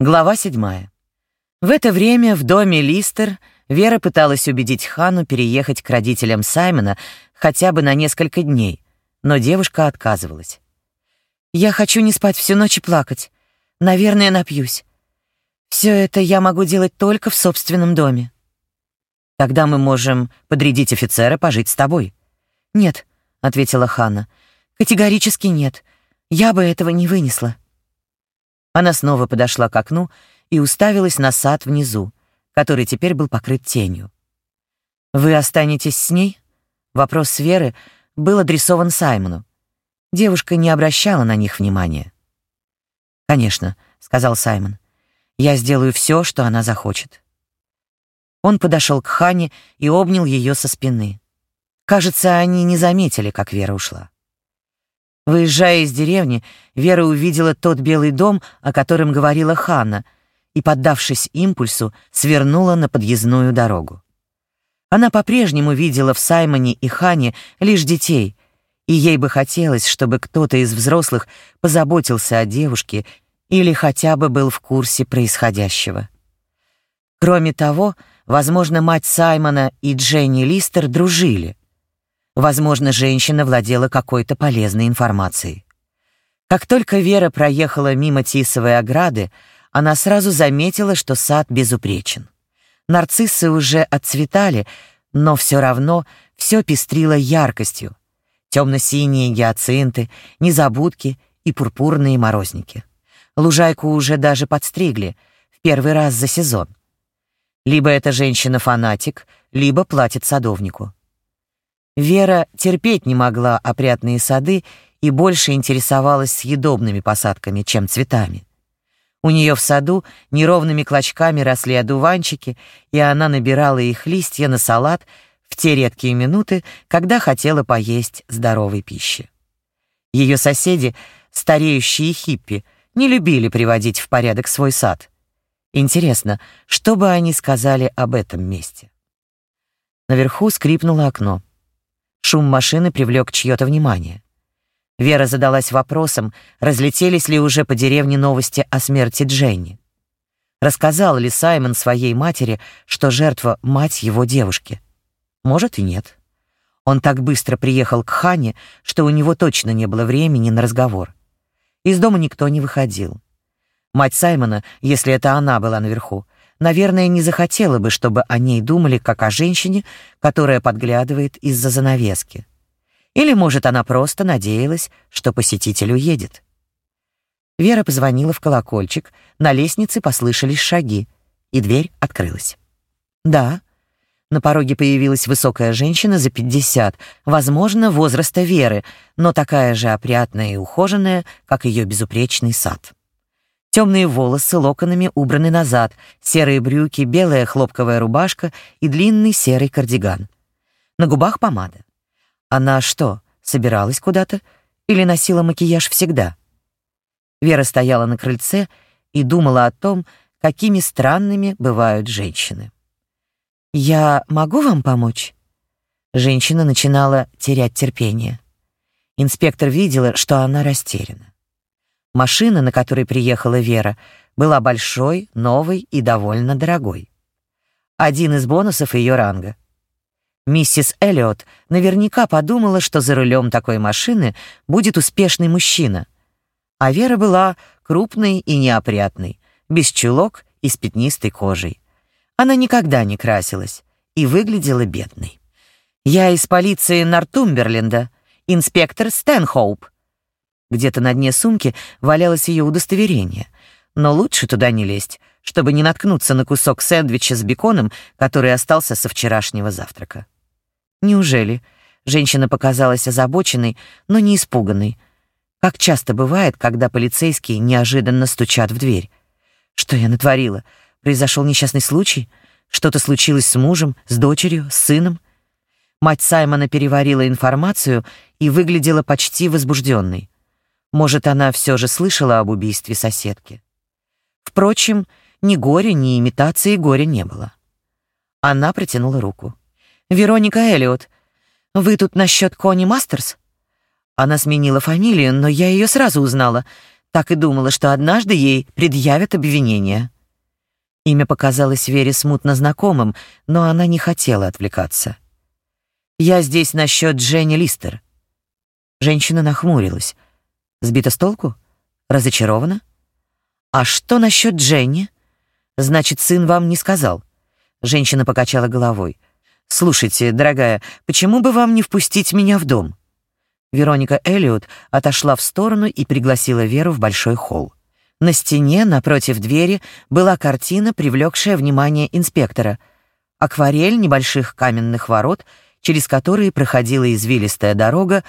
Глава седьмая. В это время в доме Листер Вера пыталась убедить Хану переехать к родителям Саймона хотя бы на несколько дней, но девушка отказывалась. «Я хочу не спать всю ночь и плакать. Наверное, напьюсь. Все это я могу делать только в собственном доме». «Тогда мы можем подрядить офицера пожить с тобой». «Нет», — ответила Ханна. «Категорически нет. Я бы этого не вынесла». Она снова подошла к окну и уставилась на сад внизу, который теперь был покрыт тенью. «Вы останетесь с ней?» Вопрос Веры был адресован Саймону. Девушка не обращала на них внимания. «Конечно», — сказал Саймон. «Я сделаю все, что она захочет». Он подошел к Хане и обнял ее со спины. Кажется, они не заметили, как Вера ушла. Выезжая из деревни, Вера увидела тот белый дом, о котором говорила Ханна, и, поддавшись импульсу, свернула на подъездную дорогу. Она по-прежнему видела в Саймоне и Хане лишь детей, и ей бы хотелось, чтобы кто-то из взрослых позаботился о девушке или хотя бы был в курсе происходящего. Кроме того, возможно, мать Саймона и Дженни Листер дружили — Возможно, женщина владела какой-то полезной информацией. Как только Вера проехала мимо тисовой ограды, она сразу заметила, что сад безупречен. Нарциссы уже отцветали, но все равно все пестрило яркостью. Темно-синие гиацинты, незабудки и пурпурные морозники. Лужайку уже даже подстригли, в первый раз за сезон. Либо эта женщина-фанатик, либо платит садовнику. Вера терпеть не могла опрятные сады и больше интересовалась съедобными посадками, чем цветами. У нее в саду неровными клочками росли одуванчики, и она набирала их листья на салат в те редкие минуты, когда хотела поесть здоровой пищи. Ее соседи, стареющие хиппи, не любили приводить в порядок свой сад. Интересно, что бы они сказали об этом месте? Наверху скрипнуло окно. Шум машины привлек чье-то внимание. Вера задалась вопросом, разлетелись ли уже по деревне новости о смерти Дженни. Рассказал ли Саймон своей матери, что жертва — мать его девушки? Может и нет. Он так быстро приехал к Хане, что у него точно не было времени на разговор. Из дома никто не выходил. Мать Саймона, если это она была наверху, наверное, не захотела бы, чтобы о ней думали как о женщине, которая подглядывает из-за занавески. Или, может, она просто надеялась, что посетитель уедет. Вера позвонила в колокольчик, на лестнице послышались шаги, и дверь открылась. Да, на пороге появилась высокая женщина за пятьдесят, возможно, возраста Веры, но такая же опрятная и ухоженная, как ее безупречный сад. Темные волосы локонами убраны назад, серые брюки, белая хлопковая рубашка и длинный серый кардиган. На губах помада. Она что, собиралась куда-то или носила макияж всегда? Вера стояла на крыльце и думала о том, какими странными бывают женщины. «Я могу вам помочь?» Женщина начинала терять терпение. Инспектор видела, что она растеряна. Машина, на которой приехала Вера, была большой, новой и довольно дорогой. Один из бонусов ее ранга. Миссис Эллиот наверняка подумала, что за рулем такой машины будет успешный мужчина. А Вера была крупной и неопрятной, без чулок и с пятнистой кожей. Она никогда не красилась и выглядела бедной. «Я из полиции Нортумберленда, инспектор Стэнхоуп», где-то на дне сумки валялось ее удостоверение. Но лучше туда не лезть, чтобы не наткнуться на кусок сэндвича с беконом, который остался со вчерашнего завтрака. Неужели? Женщина показалась озабоченной, но не испуганной. Как часто бывает, когда полицейские неожиданно стучат в дверь. Что я натворила? Произошел несчастный случай? Что-то случилось с мужем, с дочерью, с сыном? Мать Саймона переварила информацию и выглядела почти возбужденной. Может, она все же слышала об убийстве соседки. Впрочем, ни горя, ни имитации горя не было. Она протянула руку. «Вероника Эллиот, вы тут насчет Кони Мастерс?» Она сменила фамилию, но я ее сразу узнала. Так и думала, что однажды ей предъявят обвинение. Имя показалось Вере смутно знакомым, но она не хотела отвлекаться. «Я здесь насчет Дженни Листер». Женщина нахмурилась. Сбита с толку? Разочарована? «А что насчет Дженни?» «Значит, сын вам не сказал?» Женщина покачала головой. «Слушайте, дорогая, почему бы вам не впустить меня в дом?» Вероника Эллиот отошла в сторону и пригласила Веру в большой холл. На стене, напротив двери, была картина, привлекшая внимание инспектора. Акварель небольших каменных ворот, через которые проходила извилистая дорога,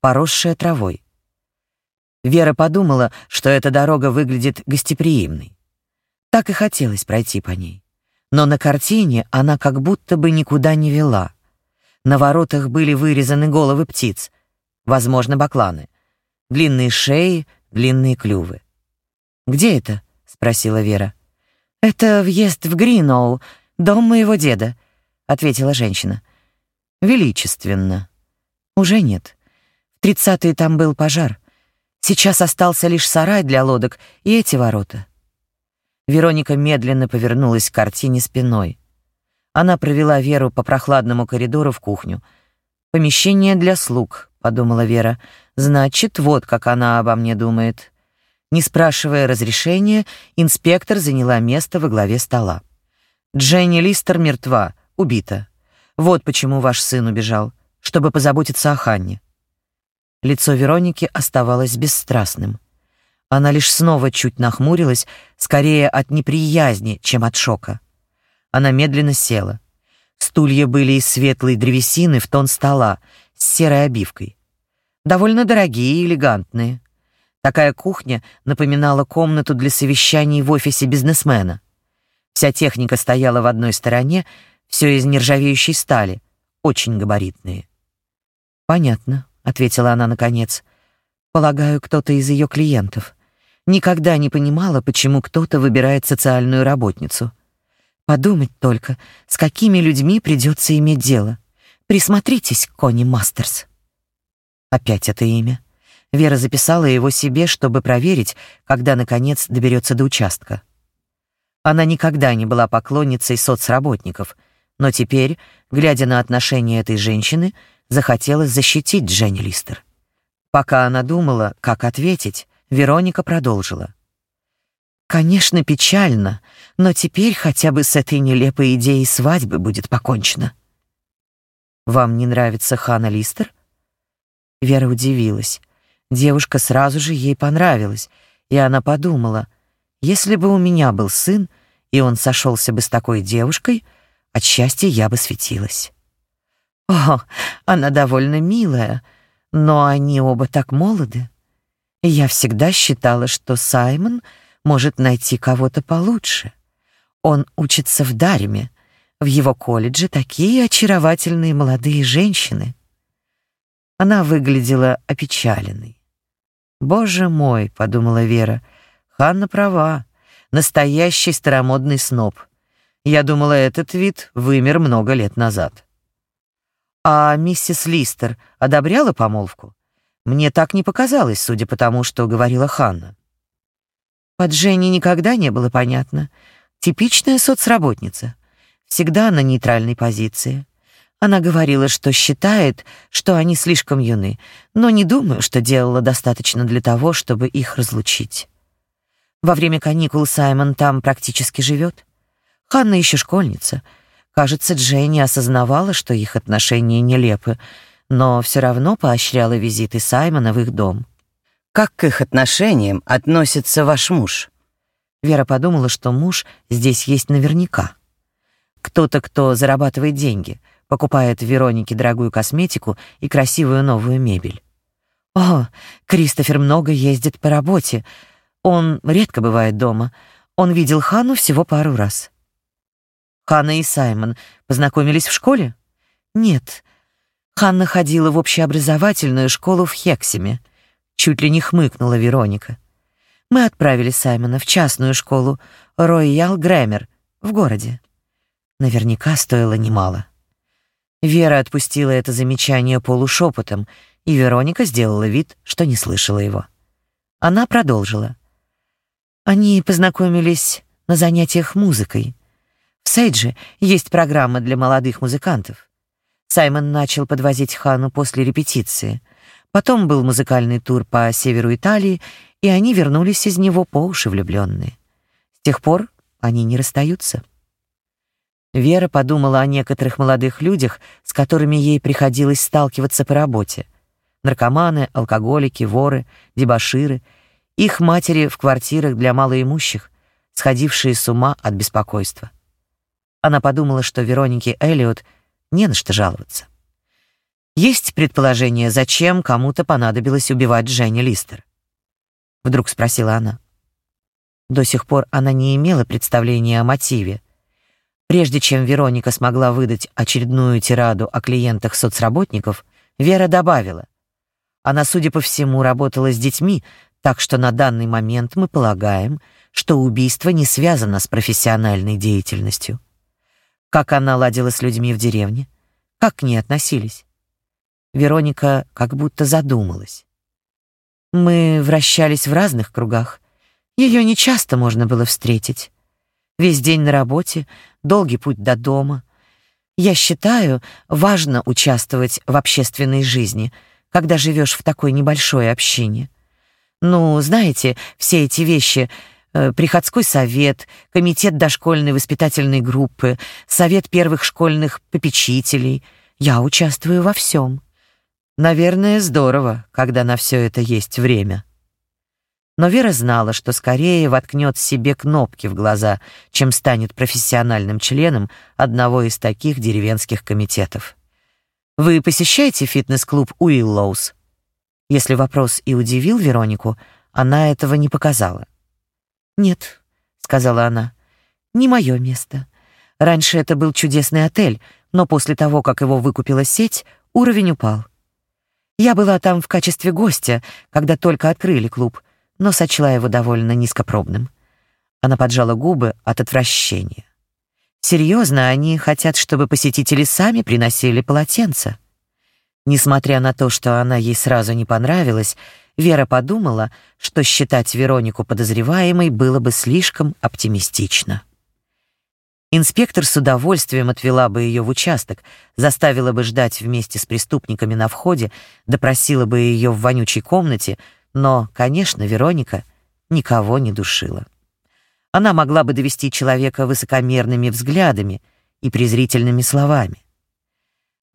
поросшая травой. Вера подумала, что эта дорога выглядит гостеприимной. Так и хотелось пройти по ней. Но на картине она как будто бы никуда не вела. На воротах были вырезаны головы птиц — возможно, бакланы. Длинные шеи, длинные клювы. «Где это?» — спросила Вера. «Это въезд в Гриноу, дом моего деда», — ответила женщина. «Величественно. Уже нет. В тридцатые там был пожар. Сейчас остался лишь сарай для лодок и эти ворота». Вероника медленно повернулась к картине спиной. Она провела Веру по прохладному коридору в кухню. Помещение для слуг, — подумала Вера. «Значит, вот как она обо мне думает». Не спрашивая разрешения, инспектор заняла место во главе стола. «Дженни Листер мертва, убита. Вот почему ваш сын убежал, чтобы позаботиться о Ханне». Лицо Вероники оставалось бесстрастным. Она лишь снова чуть нахмурилась, скорее от неприязни, чем от шока. Она медленно села. Стулья были из светлой древесины в тон стола, с серой обивкой. Довольно дорогие и элегантные. Такая кухня напоминала комнату для совещаний в офисе бизнесмена. Вся техника стояла в одной стороне, все из нержавеющей стали, очень габаритные. «Понятно», — ответила она наконец. «Полагаю, кто-то из ее клиентов. Никогда не понимала, почему кто-то выбирает социальную работницу. Подумать только, с какими людьми придется иметь дело. Присмотритесь, Кони Мастерс. Опять это имя. Вера записала его себе, чтобы проверить, когда наконец доберется до участка. Она никогда не была поклонницей соцработников, но теперь, глядя на отношения этой женщины, захотелось защитить Дженни Листер. Пока она думала, как ответить, Вероника продолжила. Конечно, печально, но теперь хотя бы с этой нелепой идеей свадьбы будет покончено. Вам не нравится Хана Листер? Вера удивилась. Девушка сразу же ей понравилась, и она подумала: если бы у меня был сын, и он сошелся бы с такой девушкой, от счастья я бы светилась. О, она довольно милая, но они оба так молоды. Я всегда считала, что Саймон может найти кого-то получше. Он учится в Дарме, в его колледже такие очаровательные молодые женщины. Она выглядела опечаленной. «Боже мой», — подумала Вера, — «Ханна права, настоящий старомодный сноб. Я думала, этот вид вымер много лет назад». «А миссис Листер одобряла помолвку?» Мне так не показалось, судя по тому, что говорила Ханна. Под Женей никогда не было понятно. Типичная соцработница всегда на нейтральной позиции. Она говорила, что считает, что они слишком юны, но не думаю, что делала достаточно для того, чтобы их разлучить. Во время каникул Саймон там практически живет. Ханна еще школьница. Кажется, Дженни осознавала, что их отношения нелепы, но все равно поощряла визиты Саймона в их дом. «Как к их отношениям относится ваш муж?» Вера подумала, что муж здесь есть наверняка. Кто-то, кто зарабатывает деньги, покупает Веронике дорогую косметику и красивую новую мебель. О, Кристофер много ездит по работе. Он редко бывает дома. Он видел Хану всего пару раз. Ханна и Саймон познакомились в школе? Нет. Ханна ходила в общеобразовательную школу в Хексиме. Чуть ли не хмыкнула Вероника. Мы отправили Саймона в частную школу Роял Грэмер в городе. Наверняка стоило немало. Вера отпустила это замечание полушепотом, и Вероника сделала вид, что не слышала его. Она продолжила. Они познакомились на занятиях музыкой. В Сейдже есть программа для молодых музыкантов. Саймон начал подвозить Хану после репетиции. Потом был музыкальный тур по северу Италии, и они вернулись из него по уши влюбленные. С тех пор они не расстаются. Вера подумала о некоторых молодых людях, с которыми ей приходилось сталкиваться по работе. Наркоманы, алкоголики, воры, дебоширы, их матери в квартирах для малоимущих, сходившие с ума от беспокойства. Она подумала, что Веронике Эллиот не на что жаловаться. Есть предположение, зачем кому-то понадобилось убивать Женни Листер? Вдруг спросила она. До сих пор она не имела представления о мотиве. Прежде чем Вероника смогла выдать очередную тираду о клиентах соцработников, Вера добавила: "Она, судя по всему, работала с детьми, так что на данный момент мы полагаем, что убийство не связано с профессиональной деятельностью. Как она ладила с людьми в деревне? Как к ней относились? Вероника как будто задумалась. Мы вращались в разных кругах. Ее не часто можно было встретить. Весь день на работе, долгий путь до дома. Я считаю, важно участвовать в общественной жизни, когда живешь в такой небольшой общине. Ну, знаете, все эти вещи приходской совет, комитет дошкольной воспитательной группы, совет первых школьных попечителей. Я участвую во всем. Наверное, здорово, когда на все это есть время. Но Вера знала, что скорее воткнет себе кнопки в глаза, чем станет профессиональным членом одного из таких деревенских комитетов. Вы посещаете фитнес-клуб Уиллоус? Если вопрос и удивил Веронику, она этого не показала. «Нет», — сказала она, — «не мое место. Раньше это был чудесный отель, но после того, как его выкупила сеть, уровень упал. Я была там в качестве гостя, когда только открыли клуб, но сочла его довольно низкопробным. Она поджала губы от отвращения. Серьезно, они хотят, чтобы посетители сами приносили полотенца. Несмотря на то, что она ей сразу не понравилась, Вера подумала, что считать Веронику подозреваемой было бы слишком оптимистично. Инспектор с удовольствием отвела бы ее в участок, заставила бы ждать вместе с преступниками на входе, допросила бы ее в вонючей комнате, но, конечно, Вероника никого не душила. Она могла бы довести человека высокомерными взглядами и презрительными словами.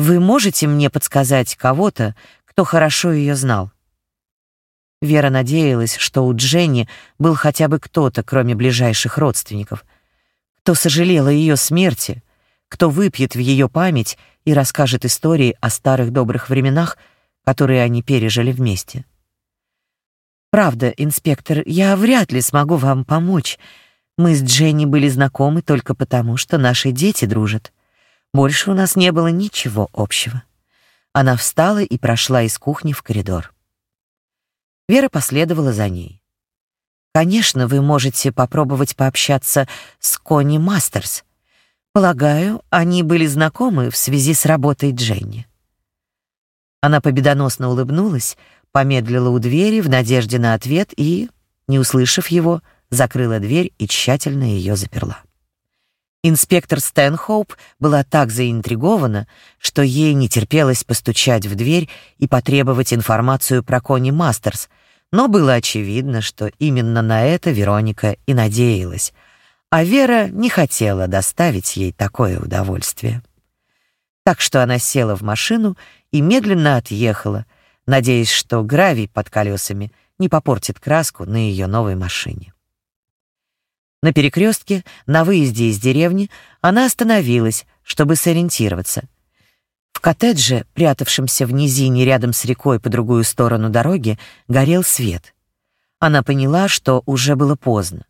Вы можете мне подсказать кого-то, кто хорошо ее знал? Вера надеялась, что у Дженни был хотя бы кто-то, кроме ближайших родственников — кто сожалел о ее смерти, кто выпьет в ее память и расскажет истории о старых добрых временах, которые они пережили вместе. Правда, инспектор, я вряд ли смогу вам помочь. Мы с Дженни были знакомы только потому, что наши дети дружат. Больше у нас не было ничего общего. Она встала и прошла из кухни в коридор. Вера последовала за ней. Конечно, вы можете попробовать пообщаться с Кони Мастерс. Полагаю, они были знакомы в связи с работой Дженни. Она победоносно улыбнулась, помедлила у двери в надежде на ответ и, не услышав его, закрыла дверь и тщательно ее заперла. Инспектор Стэнхоуп была так заинтригована, что ей не терпелось постучать в дверь и потребовать информацию про Кони Мастерс — но было очевидно, что именно на это Вероника и надеялась, а Вера не хотела доставить ей такое удовольствие. Так что она села в машину и медленно отъехала, надеясь, что гравий под колесами не попортит краску на ее новой машине. На перекрестке, на выезде из деревни, она остановилась, чтобы сориентироваться — в коттедже, прятавшемся в низине рядом с рекой по другую сторону дороги, горел свет. Она поняла, что уже было поздно.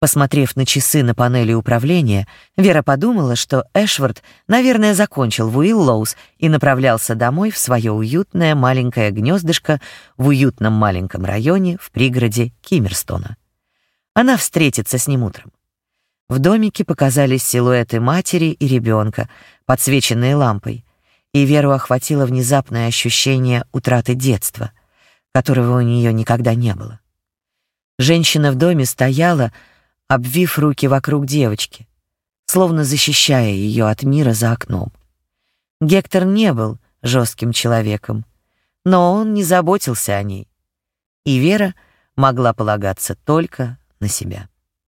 Посмотрев на часы на панели управления, Вера подумала, что Эшвард, наверное, закончил в Уиллоус и направлялся домой в свое уютное маленькое гнездышко в уютном маленьком районе в пригороде Киммерстона. Она встретится с ним утром. В домике показались силуэты матери и ребенка, подсвеченные лампой и Веру охватило внезапное ощущение утраты детства, которого у нее никогда не было. Женщина в доме стояла, обвив руки вокруг девочки, словно защищая ее от мира за окном. Гектор не был жестким человеком, но он не заботился о ней, и Вера могла полагаться только на себя.